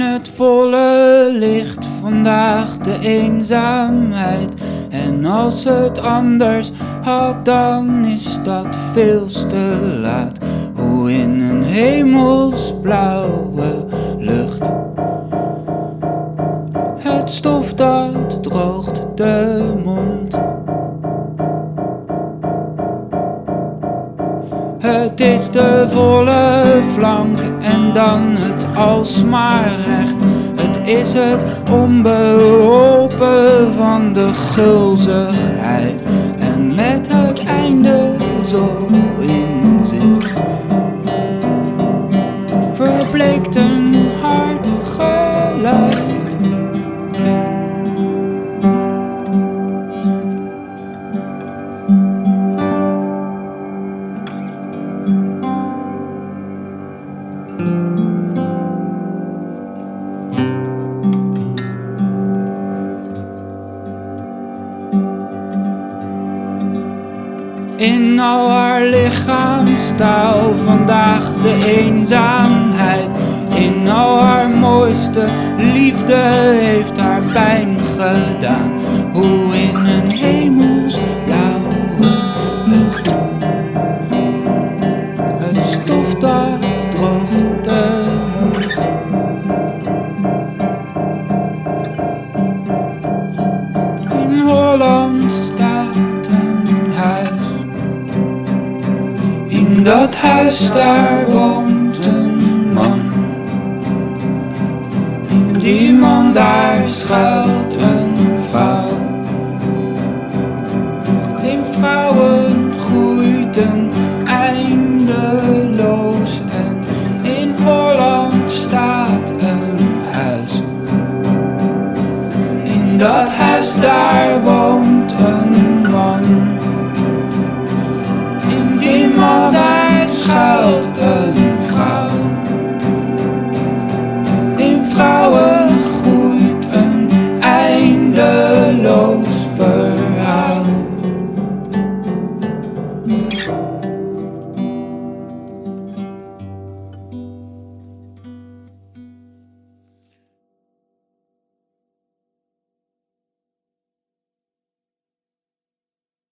het volle licht vandaag de eenzaamheid. En als het anders had, dan is dat veel te laat. Hoe in een hemelsblauwe lucht. Het stof dat droogt de mond. Het is de volle flank en dan het alsmaar recht. Het is het onbeholpen van de gulzigheid. En met het einde zo In al haar lichaamstaal vandaag de eenzaamheid. In al haar mooiste liefde heeft haar pijn gedaan. Hoe in een In dat huis daar woont een man. Die man daar schuilt een vrouw. In vrouwen groeiten eindeloos en in Holland staat een huis. In dat huis daar schuilt een vrouw. In vrouwen groeit een einde.